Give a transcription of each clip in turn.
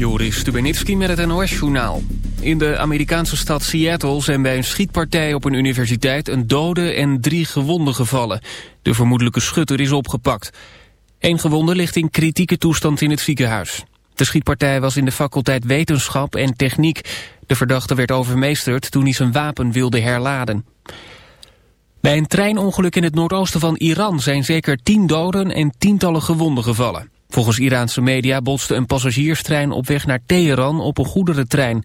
Joris Stubenitski met het NOS-journaal. In de Amerikaanse stad Seattle zijn bij een schietpartij op een universiteit... een dode en drie gewonden gevallen. De vermoedelijke schutter is opgepakt. Eén gewonde ligt in kritieke toestand in het ziekenhuis. De schietpartij was in de faculteit Wetenschap en Techniek. De verdachte werd overmeesterd toen hij zijn wapen wilde herladen. Bij een treinongeluk in het noordoosten van Iran zijn zeker tien doden en tientallen gewonden gevallen. Volgens Iraanse media botste een passagierstrein op weg naar Teheran op een goederentrein.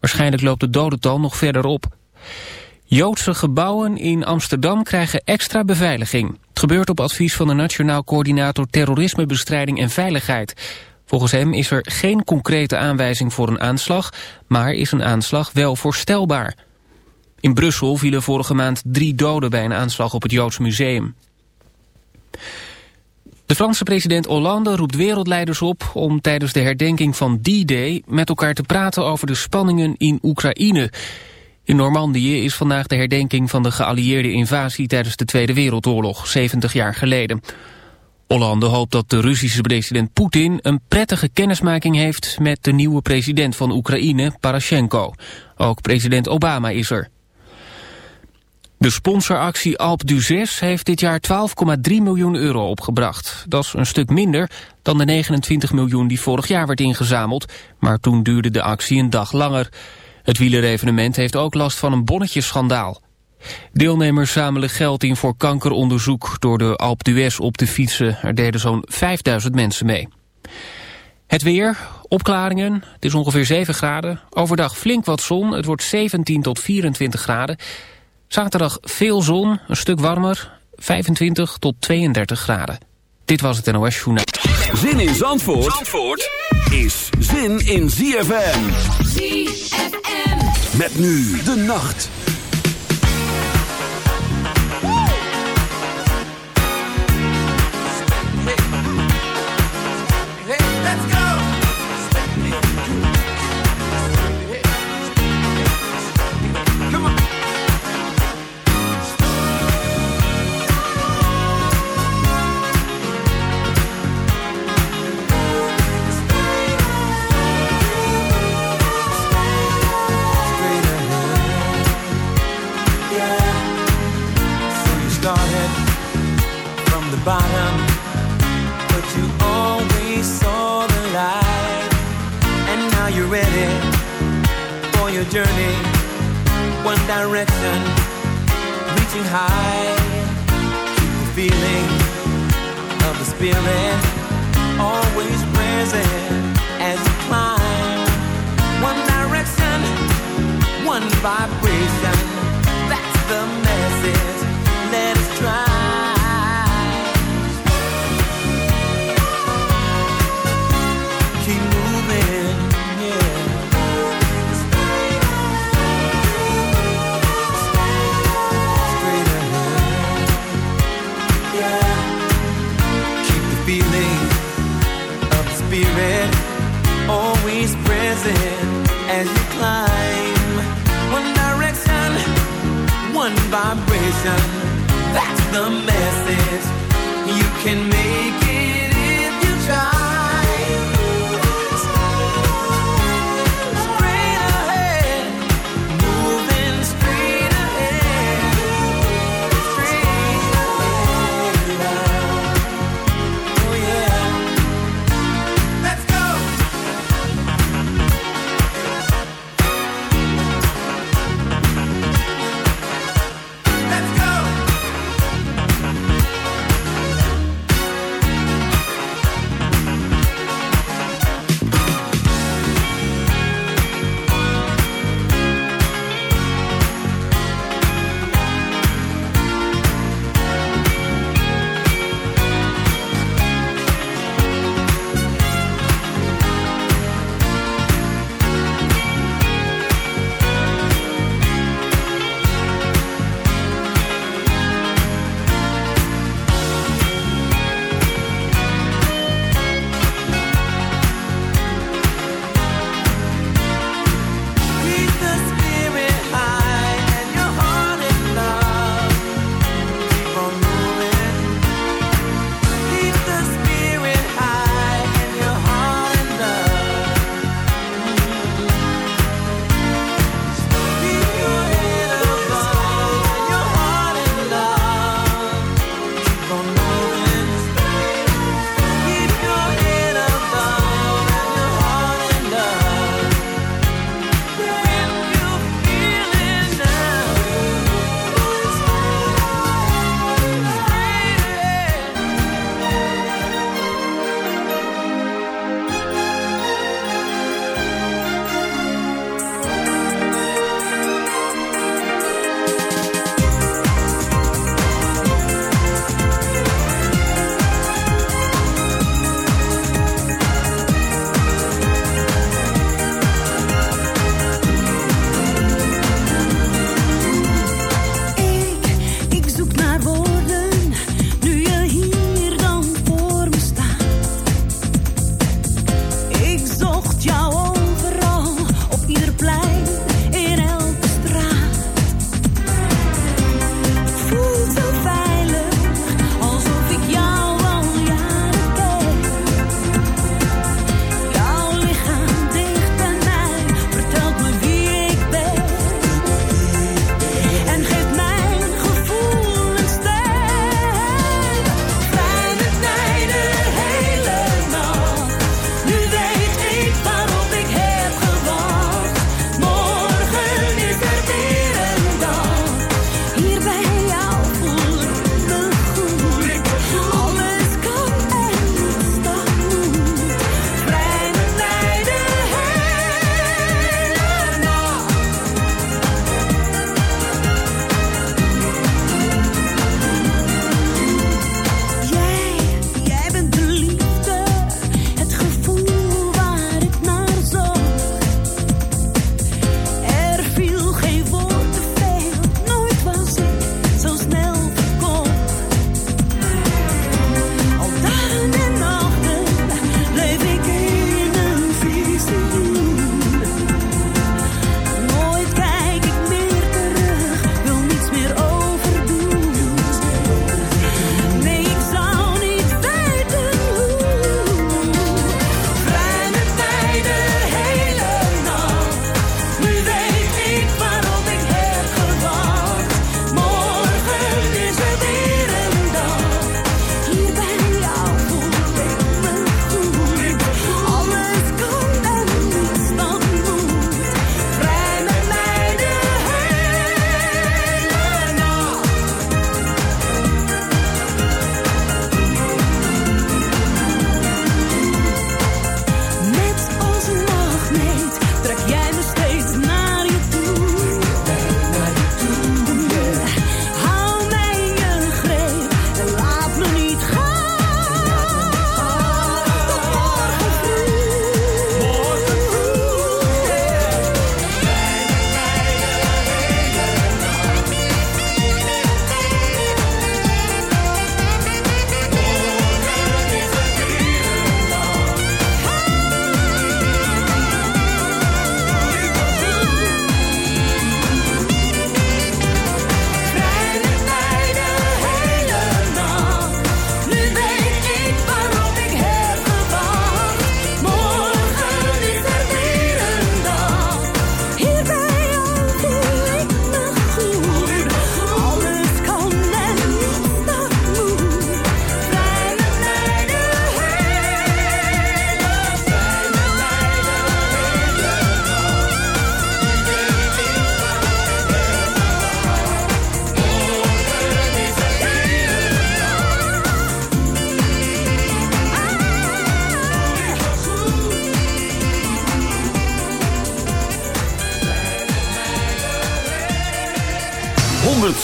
Waarschijnlijk loopt het dodental nog verder op. Joodse gebouwen in Amsterdam krijgen extra beveiliging. Het gebeurt op advies van de Nationaal Coördinator Terrorismebestrijding en Veiligheid. Volgens hem is er geen concrete aanwijzing voor een aanslag, maar is een aanslag wel voorstelbaar. In Brussel vielen vorige maand drie doden bij een aanslag op het Joods Museum. De Franse president Hollande roept wereldleiders op om tijdens de herdenking van D-Day met elkaar te praten over de spanningen in Oekraïne. In Normandië is vandaag de herdenking van de geallieerde invasie tijdens de Tweede Wereldoorlog, 70 jaar geleden. Hollande hoopt dat de Russische president Poetin een prettige kennismaking heeft met de nieuwe president van Oekraïne, Parashenko. Ook president Obama is er. De sponsoractie Alp du 6 heeft dit jaar 12,3 miljoen euro opgebracht. Dat is een stuk minder dan de 29 miljoen die vorig jaar werd ingezameld, maar toen duurde de actie een dag langer. Het wielerevenement heeft ook last van een bonnetjesschandaal. Deelnemers zamelen geld in voor kankeronderzoek door de Alp d'Huez op te fietsen. Er deden zo'n 5000 mensen mee. Het weer, opklaringen, het is ongeveer 7 graden. Overdag flink wat zon, het wordt 17 tot 24 graden. Zaterdag veel zon, een stuk warmer, 25 tot 32 graden. Dit was het NOS Journaal. Zin in Zandvoort, Zandvoort is zin in ZFM. ZFM. Met nu de nacht.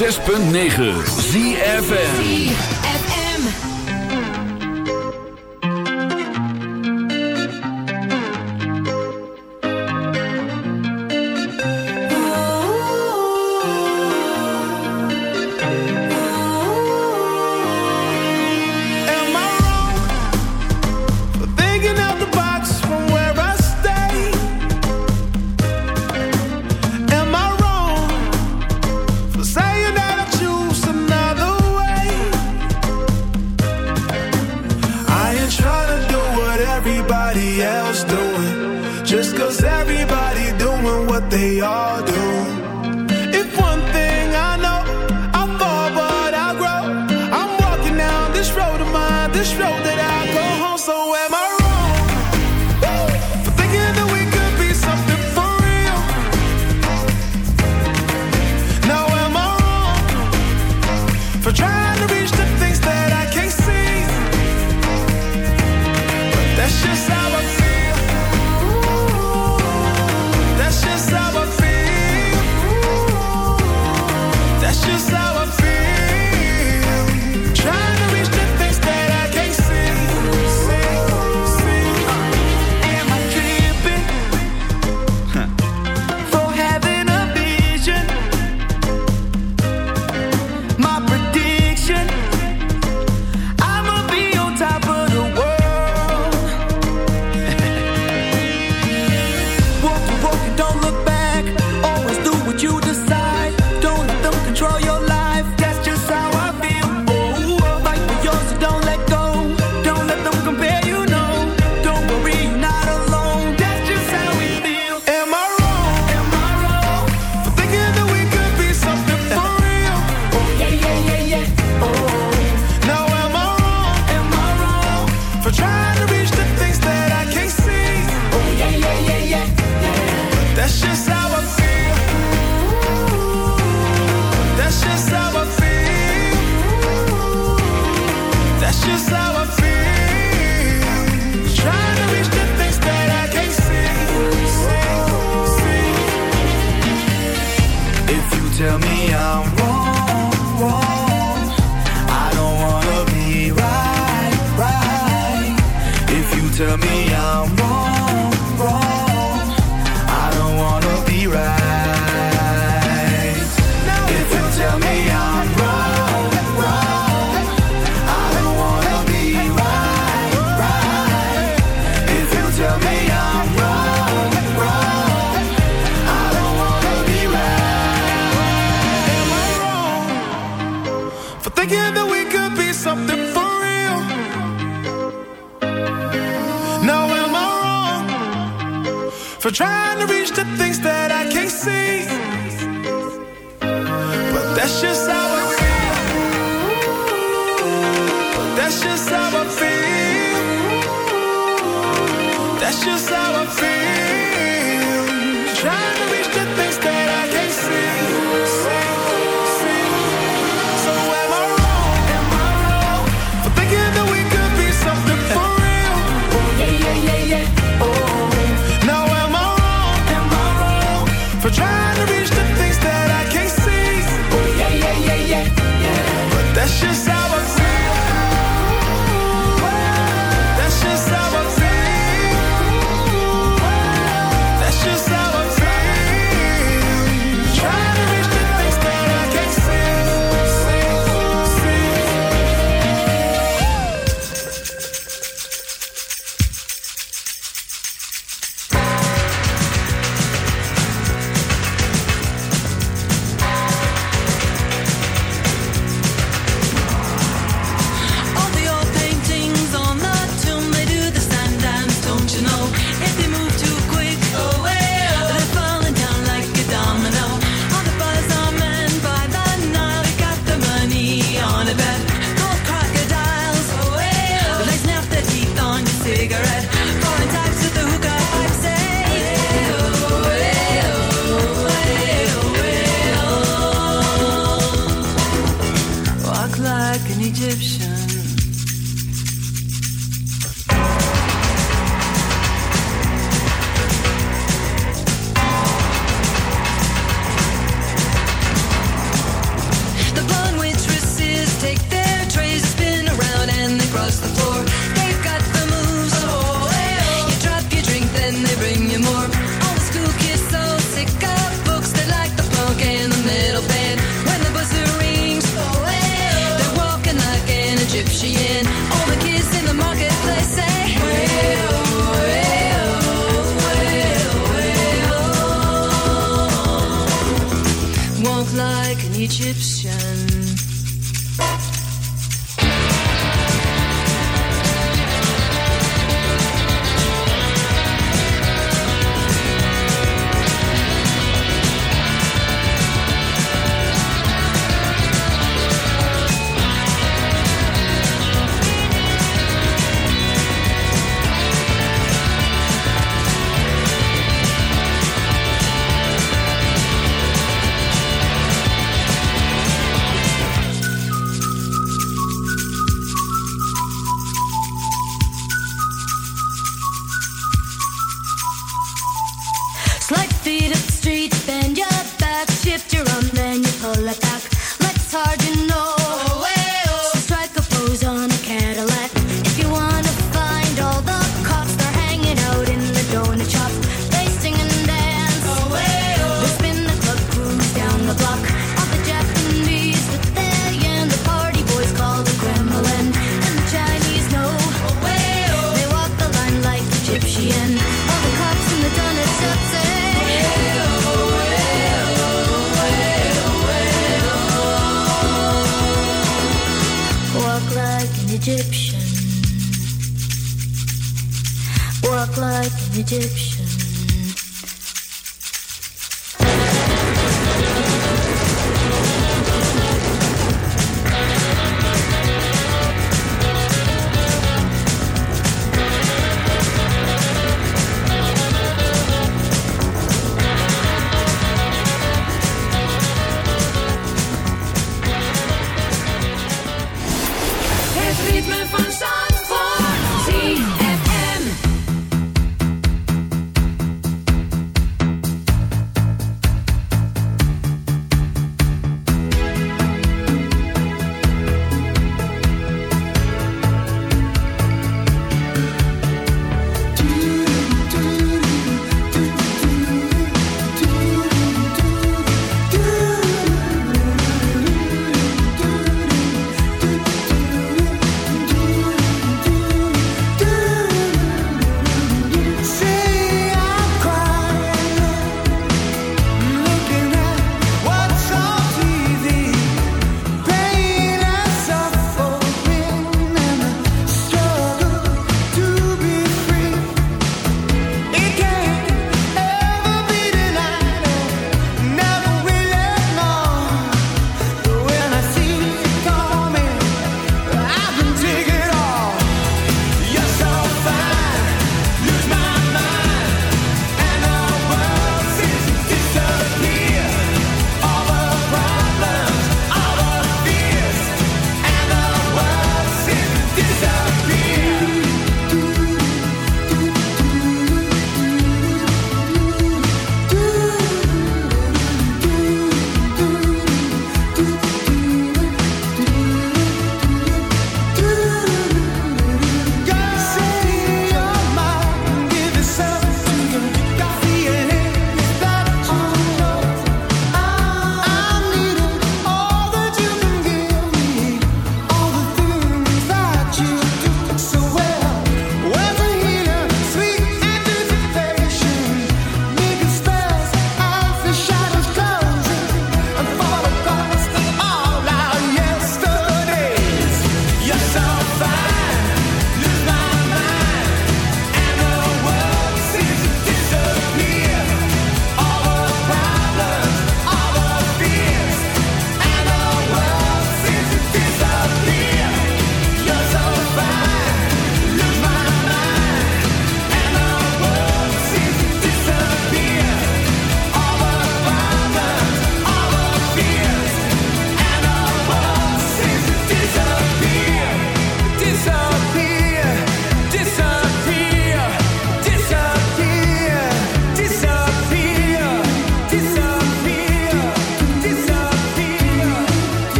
106.9 ZFM.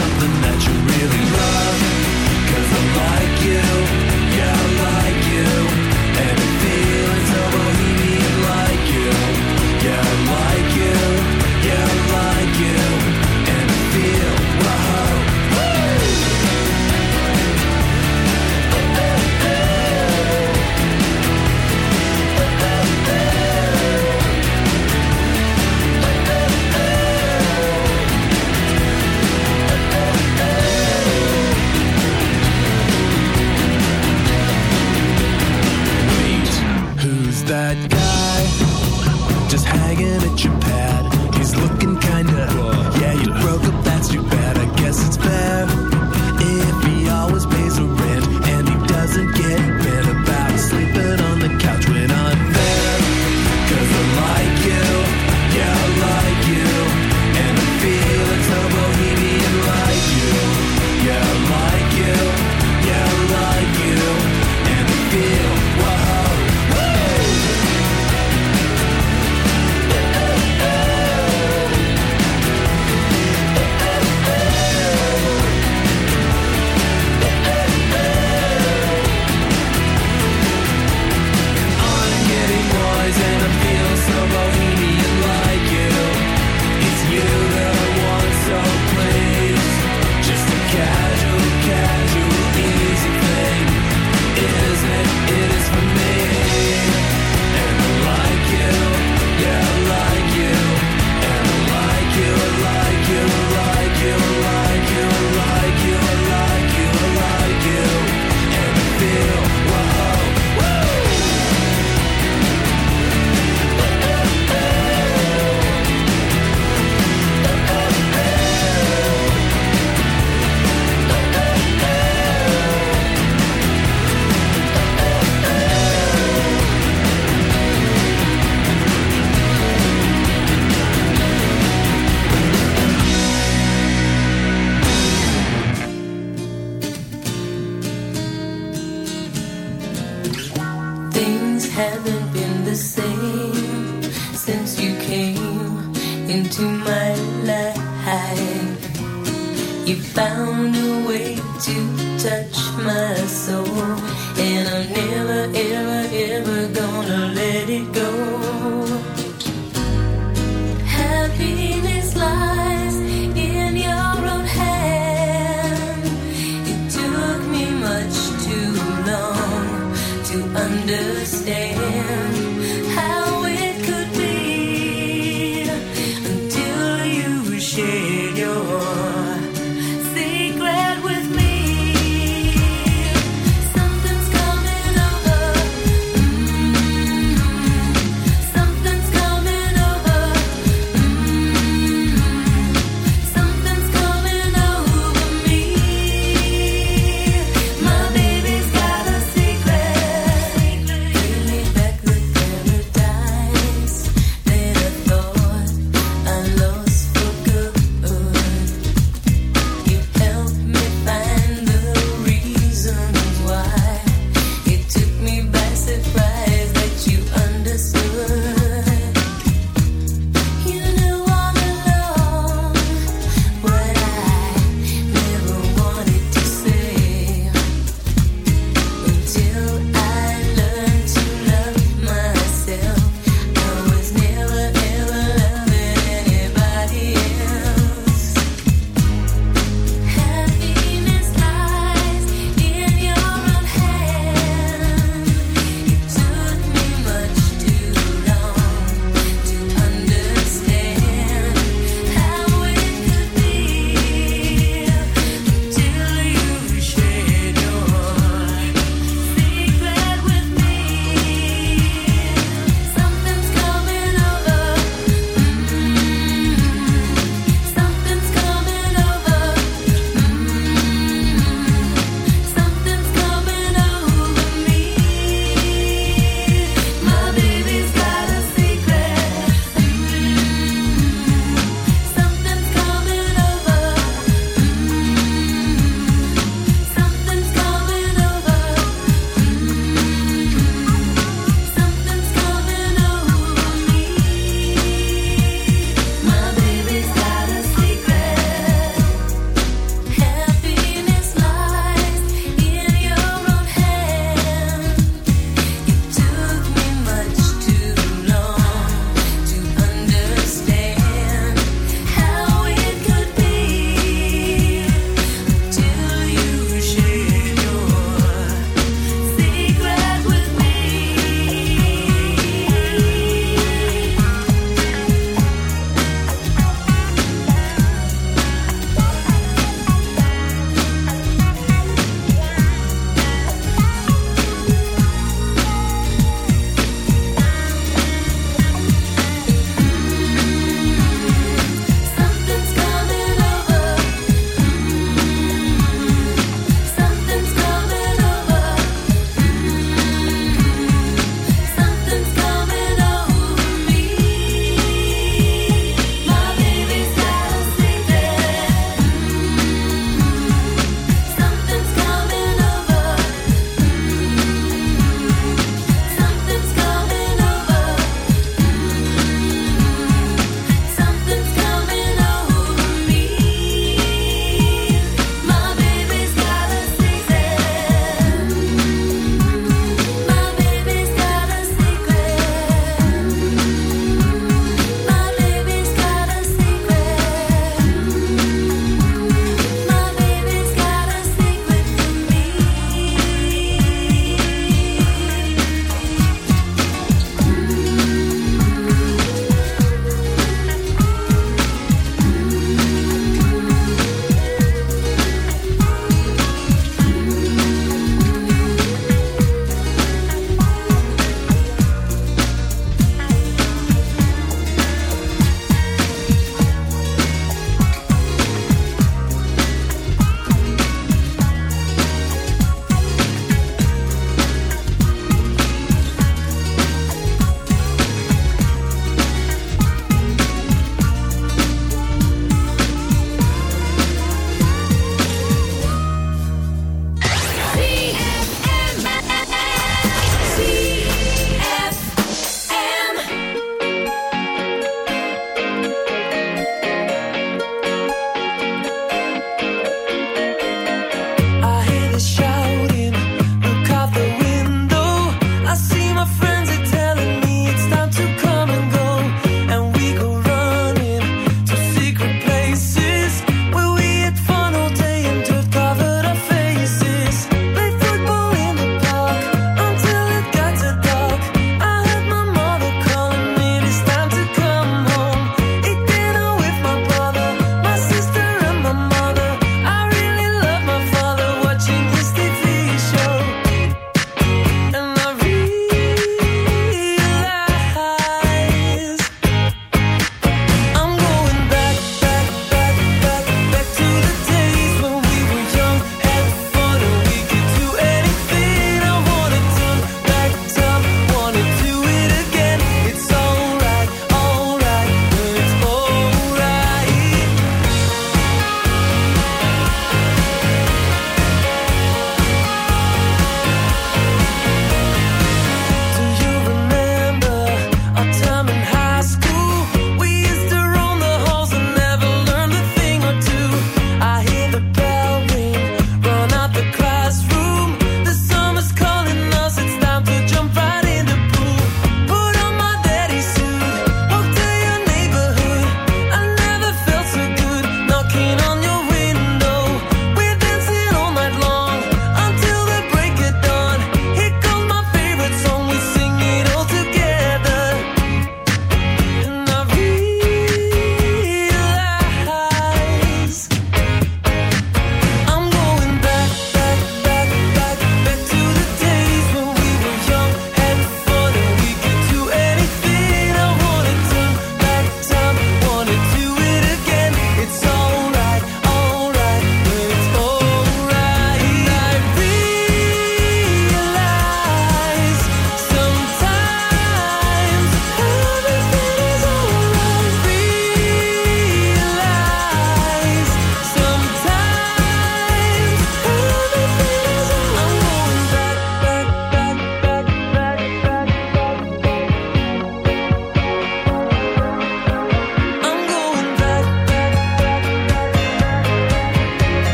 something that you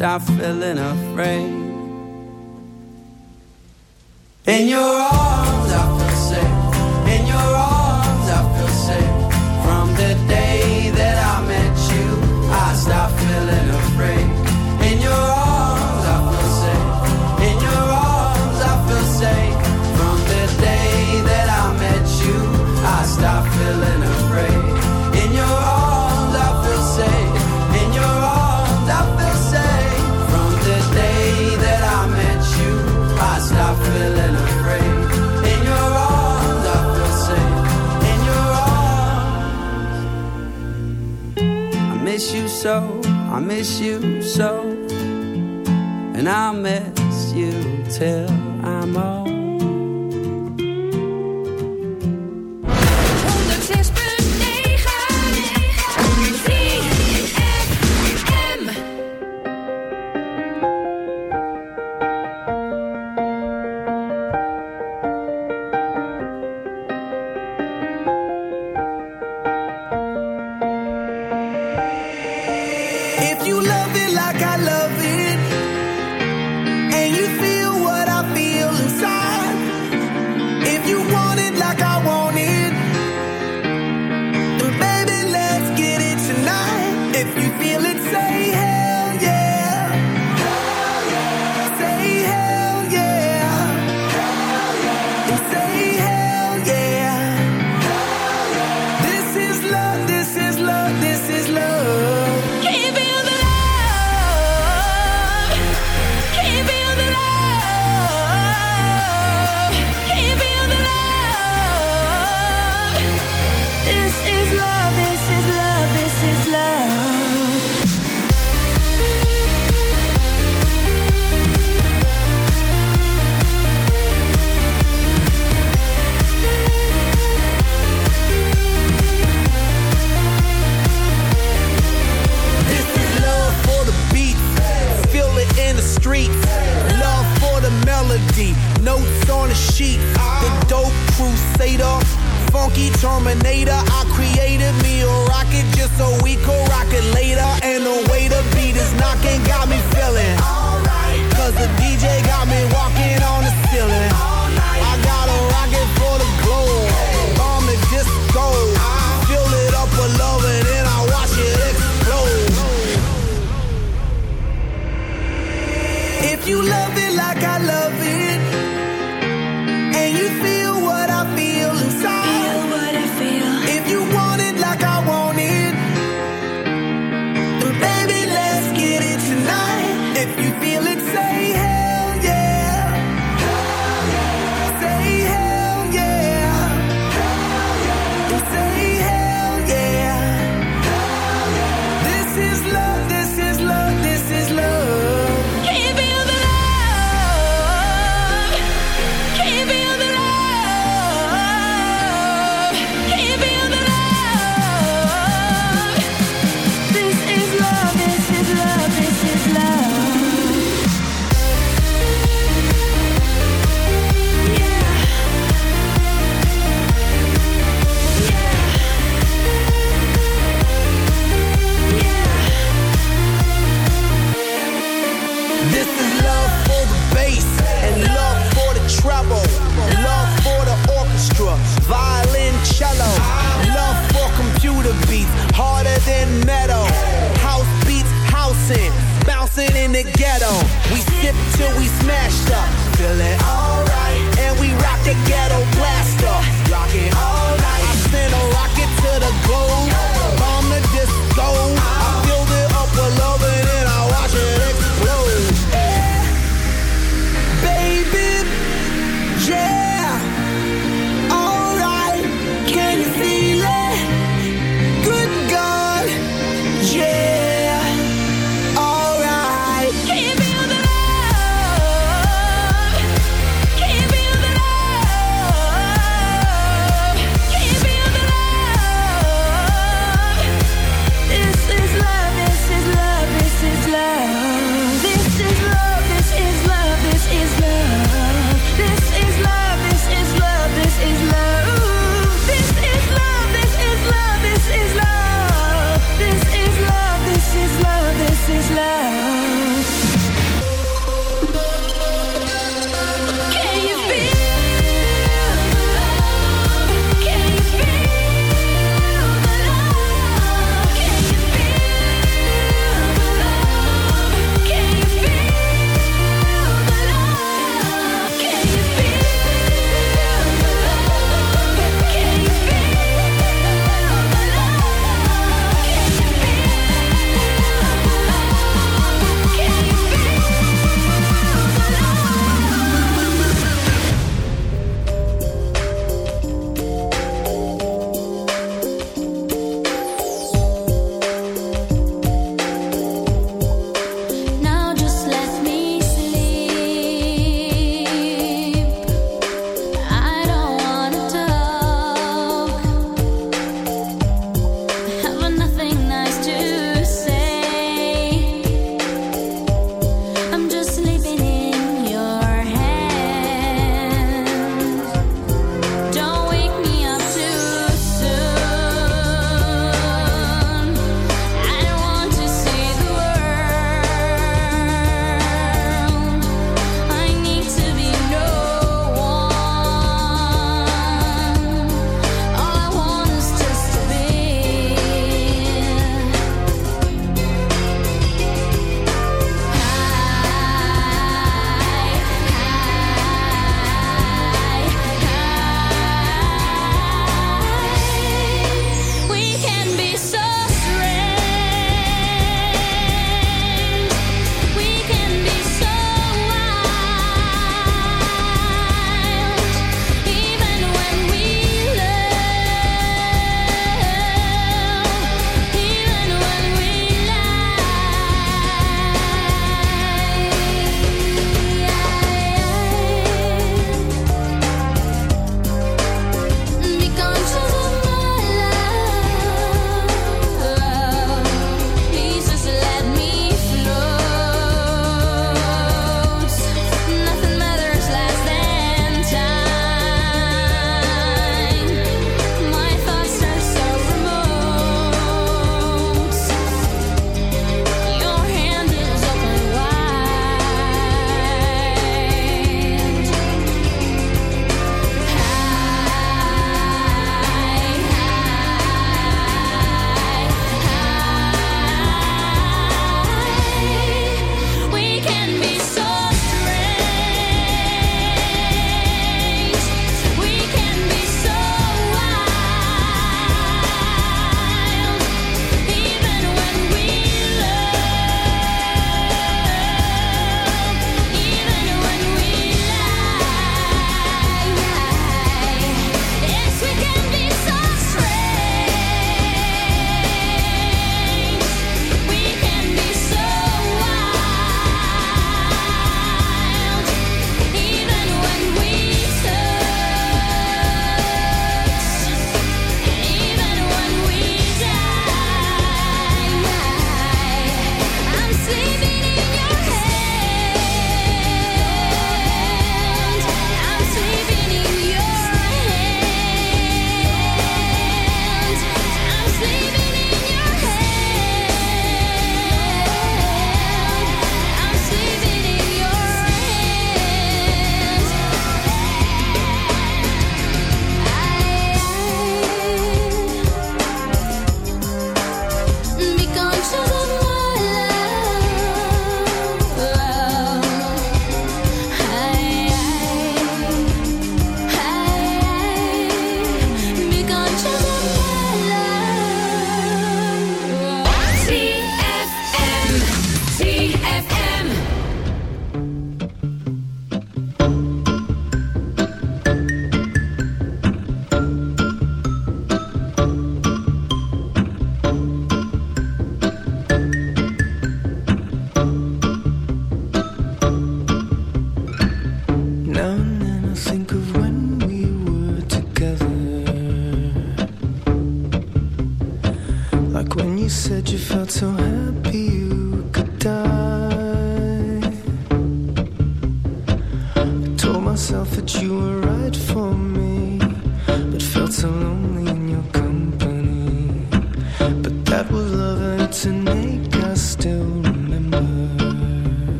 stop feeling afraid.